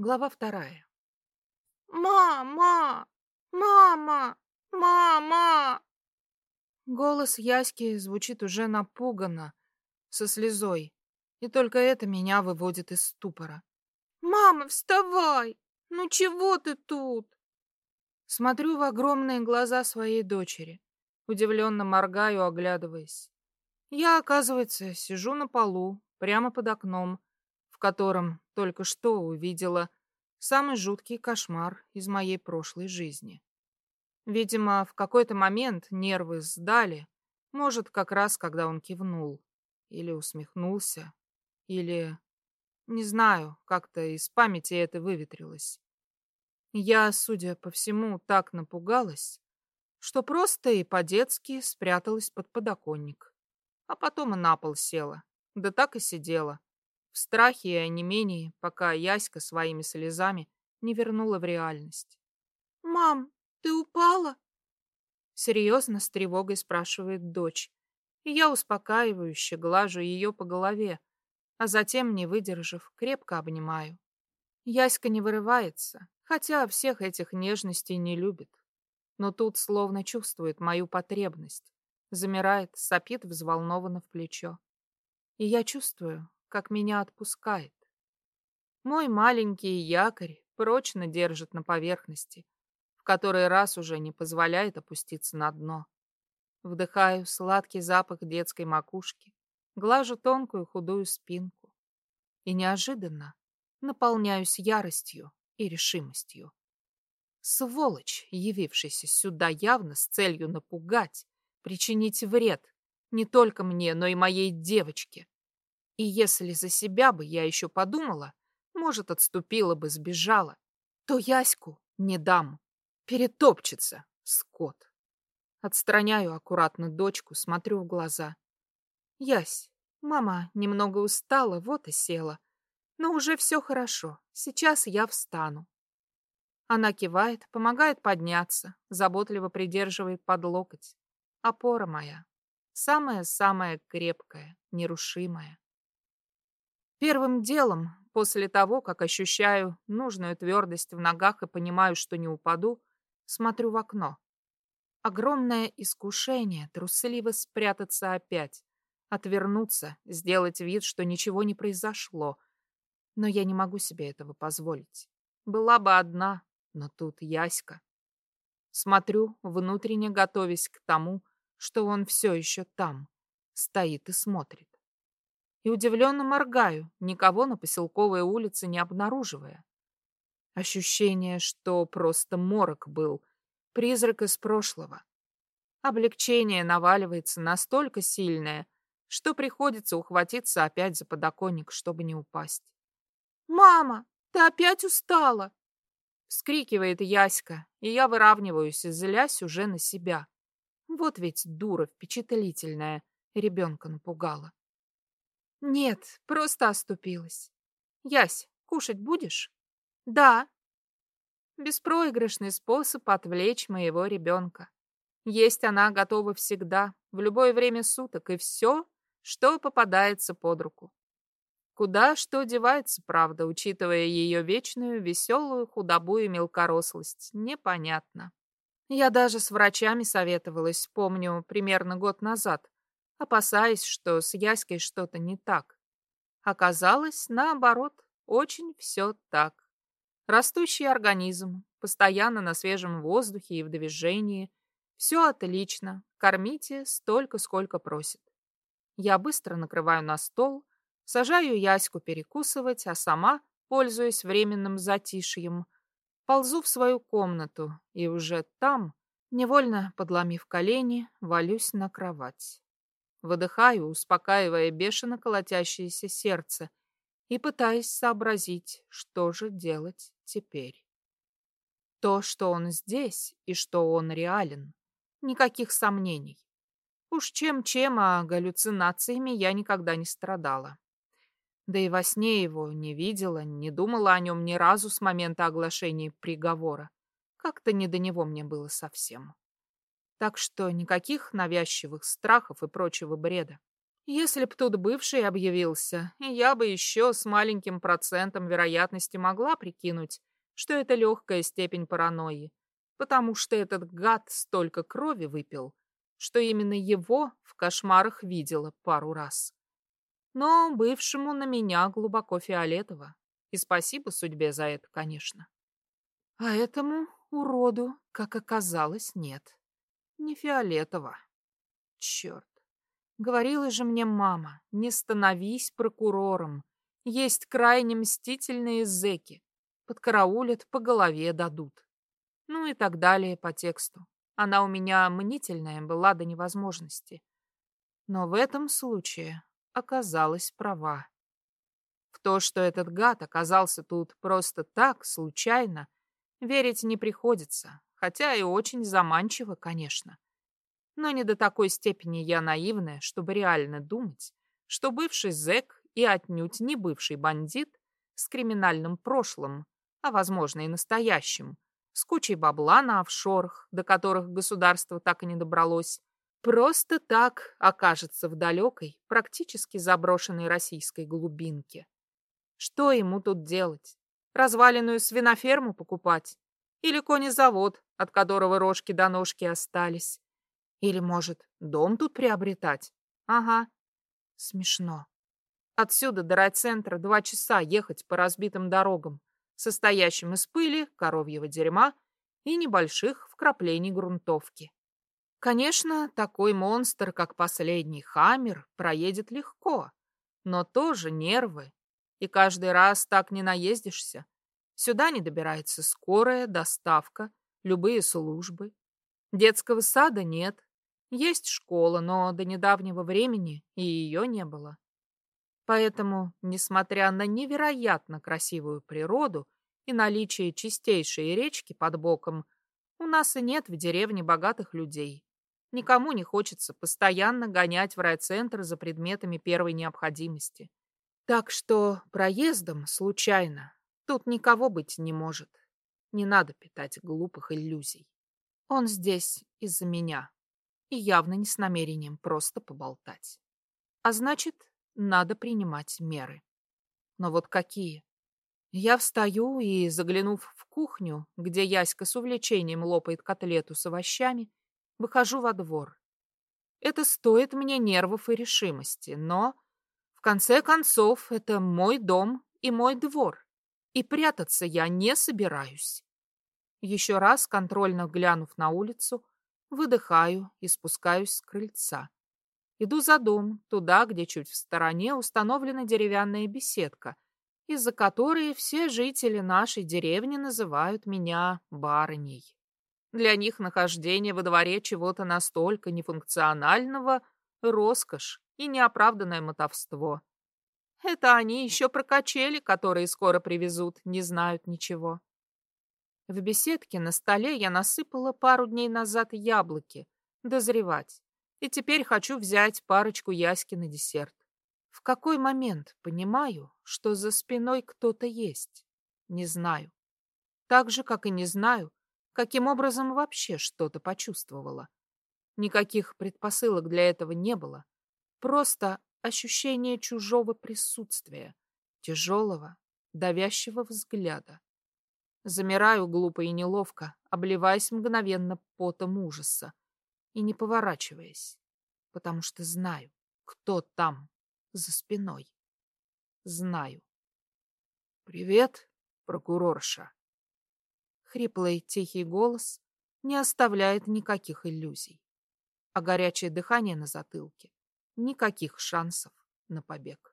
Глава вторая. «Мама! Мама! Мама!» Голос Яськи звучит уже напуганно, со слезой, и только это меня выводит из ступора. «Мама, вставай! Ну чего ты тут?» Смотрю в огромные глаза своей дочери, удивленно моргаю, оглядываясь. Я, оказывается, сижу на полу, прямо под окном, в котором только что увидела самый жуткий кошмар из моей прошлой жизни. Видимо, в какой-то момент нервы сдали, может, как раз когда он кивнул, или усмехнулся, или... Не знаю, как-то из памяти это выветрилось. Я, судя по всему, так напугалась, что просто и по-детски спряталась под подоконник. А потом и на пол села. Да так и сидела. В страхе и онемении, пока Яська своими слезами не вернула в реальность. «Мам, ты упала?» Серьезно, с тревогой спрашивает дочь. И я успокаивающе глажу ее по голове, а затем, не выдержав, крепко обнимаю. Яська не вырывается, хотя всех этих нежностей не любит. Но тут словно чувствует мою потребность, замирает, сопит взволнованно в плечо. И я чувствую, как меня отпускает. Мой маленький якорь прочно держит на поверхности, в который раз уже не позволяет опуститься на дно. Вдыхаю сладкий запах детской макушки, глажу тонкую худую спинку. И неожиданно наполняюсь яростью и решимостью. Сволочь, явившийся сюда явно с целью напугать, причинить вред не только мне, но и моей девочке. И если за себя бы я еще подумала, может, отступила бы, сбежала, то Яську не дам. Перетопчется, скот. Отстраняю аккуратно дочку, смотрю в глаза. Ясь, мама немного устала, вот и села. Но уже все хорошо, сейчас я встану. Она кивает, помогает подняться, заботливо придерживает под локоть. Опора моя. Самая-самая крепкая, нерушимая. Первым делом, после того, как ощущаю нужную твердость в ногах и понимаю, что не упаду, смотрю в окно. Огромное искушение трусливо спрятаться опять, отвернуться, сделать вид, что ничего не произошло. Но я не могу себе этого позволить. Была бы одна, но тут Яська. Смотрю, внутренне готовясь к тому, что он все еще там, стоит и смотрит и удивленно моргаю, никого на поселковой улице не обнаруживая. Ощущение, что просто морок был, призрак из прошлого. Облегчение наваливается настолько сильное, что приходится ухватиться опять за подоконник, чтобы не упасть. «Мама, ты опять устала!» Вскрикивает Яська, и я выравниваюсь, злясь уже на себя. Вот ведь дура впечатлительная, ребенка напугала. Нет, просто оступилась. Ясь, кушать будешь? Да. Беспроигрышный способ отвлечь моего ребенка. Есть она готова всегда, в любое время суток, и все, что попадается под руку. Куда что девается, правда, учитывая ее вечную, веселую худобу и мелкорослость, непонятно. Я даже с врачами советовалась, помню, примерно год назад, опасаясь, что с Яськой что-то не так. Оказалось, наоборот, очень все так. Растущий организм, постоянно на свежем воздухе и в движении. Все отлично, кормите столько, сколько просит. Я быстро накрываю на стол, сажаю Яську перекусывать, а сама, пользуясь временным затишьем, ползу в свою комнату и уже там, невольно подломив колени, валюсь на кровать. Выдыхаю, успокаивая бешено колотящееся сердце и пытаясь сообразить, что же делать теперь. То, что он здесь и что он реален, никаких сомнений. Уж чем-чем, а галлюцинациями я никогда не страдала. Да и во сне его не видела, не думала о нем ни разу с момента оглашения приговора. Как-то не до него мне было совсем. Так что никаких навязчивых страхов и прочего бреда. Если б тут бывший объявился, я бы еще с маленьким процентом вероятности могла прикинуть, что это легкая степень паранойи, потому что этот гад столько крови выпил, что именно его в кошмарах видела пару раз. Но бывшему на меня глубоко фиолетово, и спасибо судьбе за это, конечно. А этому уроду, как оказалось, нет. Не фиолетово. Черт. Говорила же мне мама, не становись прокурором. Есть крайне мстительные зэки. Подкараулят, по голове дадут. Ну и так далее по тексту. Она у меня мнительная была до невозможности. Но в этом случае оказалась права. В то, что этот гад оказался тут просто так, случайно, верить не приходится, хотя и очень заманчиво, конечно. Но не до такой степени я наивная, чтобы реально думать, что бывший зэк и отнюдь не бывший бандит с криминальным прошлым, а, возможно, и настоящим, с кучей бабла на офшорах, до которых государство так и не добралось, просто так окажется в далекой, практически заброшенной российской глубинке. Что ему тут делать? Разваленную свиноферму покупать? Или конезавод, от которого рожки до ножки остались? Или, может, дом тут приобретать? Ага. Смешно. Отсюда до райцентра два часа ехать по разбитым дорогам состоящим из пыли, коровьего дерьма и небольших вкраплений грунтовки. Конечно, такой монстр, как последний Хаммер, проедет легко, но тоже нервы. И каждый раз так не наездишься. Сюда не добирается скорая, доставка, любые службы. Детского сада нет. Есть школа, но до недавнего времени и ее не было. Поэтому, несмотря на невероятно красивую природу и наличие чистейшей речки под боком, у нас и нет в деревне богатых людей. Никому не хочется постоянно гонять в райцентр за предметами первой необходимости. Так что проездом случайно тут никого быть не может. Не надо питать глупых иллюзий. Он здесь из-за меня. И явно не с намерением просто поболтать. А значит, надо принимать меры. Но вот какие? Я встаю и, заглянув в кухню, где Яська с увлечением лопает котлету с овощами, выхожу во двор. Это стоит мне нервов и решимости, но, в конце концов, это мой дом и мой двор, и прятаться я не собираюсь. Еще раз, контрольно глянув на улицу, выдыхаю и спускаюсь с крыльца. Иду за дом, туда, где чуть в стороне установлена деревянная беседка, из-за которой все жители нашей деревни называют меня барыней. Для них нахождение во дворе чего-то настолько нефункционального — роскошь и неоправданное мотовство. Это они еще про качели, которые скоро привезут, не знают ничего. В беседке на столе я насыпала пару дней назад яблоки, дозревать и теперь хочу взять парочку яськи на десерт. В какой момент понимаю, что за спиной кто-то есть? Не знаю. Так же, как и не знаю, каким образом вообще что-то почувствовала. Никаких предпосылок для этого не было. Просто ощущение чужого присутствия, тяжелого, давящего взгляда. Замираю глупо и неловко, обливаясь мгновенно потом ужаса и не поворачиваясь, потому что знаю, кто там, за спиной. Знаю. «Привет, прокурорша!» Хриплый тихий голос не оставляет никаких иллюзий, а горячее дыхание на затылке — никаких шансов на побег.